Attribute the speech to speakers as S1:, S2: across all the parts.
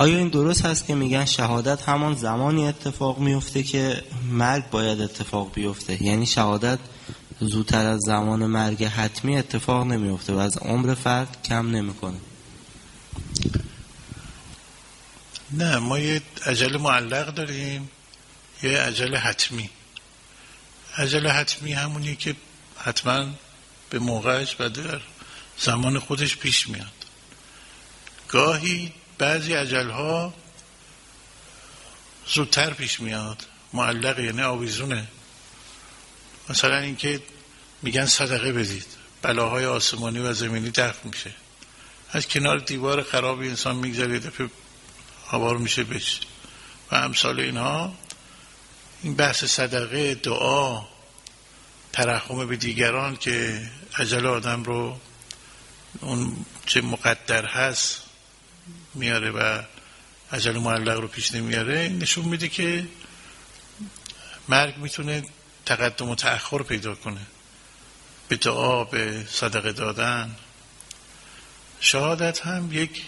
S1: آیا این درست هست که میگن شهادت همان زمانی اتفاق میفته که مرگ باید اتفاق بیفته؟ یعنی شهادت زودتر از زمان مرگ حتمی اتفاق نمیفته و از عمر فرد کم نمی‌کنه.
S2: نه ما یه عجل معلق داریم یه عجل حتمی. عجل حتمی همونی که حتما به موقعش و در زمان خودش پیش میاد. گاهی بعضی عجل ها زودتر پیش میاد معلق یعنی آویزونه. مثلا اینکه میگن صدقه بدید بلاهای آسمانی و زمینی دفع میشه. از کنار دیوار خرابی انسان میگذره دفعه هوار میشه بشه و امثال اینها این بحث صدقه دعا ترحم به دیگران که عجل آدم رو اون چه مقدر هست میاره و عجل معلق رو پیش نمیاره نشون میده که مرگ می‌تونه تقدم و تأخر پیدا کنه. به دعا به صدقه دادن. شهادت هم یک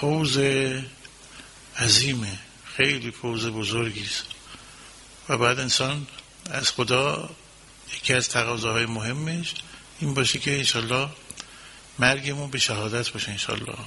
S2: فوز عظیمه خیلی فوز بزرگی است. و بعد انسان از خدا یکی از تقاضاهای مهمش این باشه که انشالله مرگمون به شهادت باشه انشالله